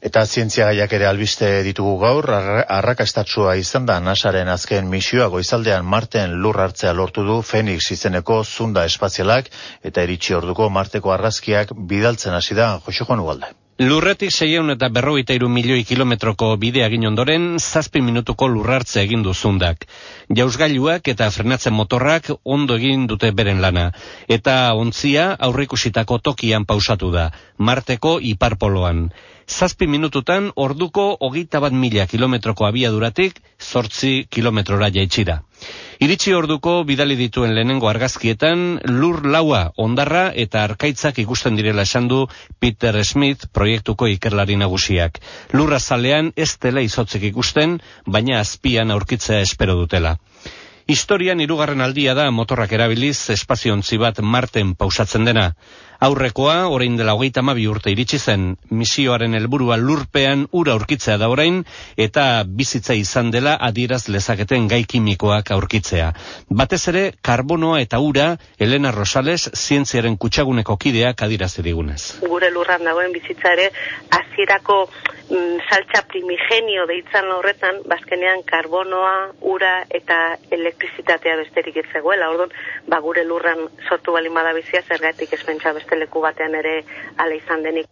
Eta zientzia gaiak ere albiste ditugu gaur, arrakastatsua izan da nasaren azken misioa goizaldean Marten lur hartzea lortu du Fenix izeneko zunda espazialak eta eritxi orduko Marteko arrazkiak bidaltzen hasi da Jose Juan Ugalde. Lurretik seieun eta berrogeita iru milioi kilometroko bidea egin ondoren, zazpi minutuko lurrartze egin du zundak. Jauzgailuak eta frenatzen motorrak ondo egin dute beren lana. Eta ontzia aurrikusitako tokian pausatu da, Marteko iparpoloan zazpi minututan orduko hogeita bat mila kilometroko abiaduratik zortzi kilometrora jaitsira. Iritsi orduko bidali dituen lehenengo argazkietan lur laua ondarra eta arkaitzak ikusten direla esan du Peter Smith proiektuko ikerlari nagusiak. Lurra zalean ez dela izotzek ikusten, baina azpian aurkitzea espero dutela. Historian hirugarren aldia da motorrak erabiliz espaziontzi bat Marten pausatzen dena. Aurrekoa, orain dela hogeita mabi urte iritsi zen, misioaren helburua lurpean ura aurkitzea da orain, eta bizitza izan dela adieraz lezaketen gai kimikoak aurkitzea. Batez ere, karbonoa eta ura, Elena Rosales, zientziaren kutsaguneko kideak adirazi digunez. Gure lurran dagoen bizitza ere, azirako mm, saltza primigenio deitzan horretan, bazkenean karbonoa, ura eta elektrizitatea besterik ez zegoela. Orduan, ba gure lurran sortu bali bizia zergatik ez pentsa beste leku batean ere ala izan denik.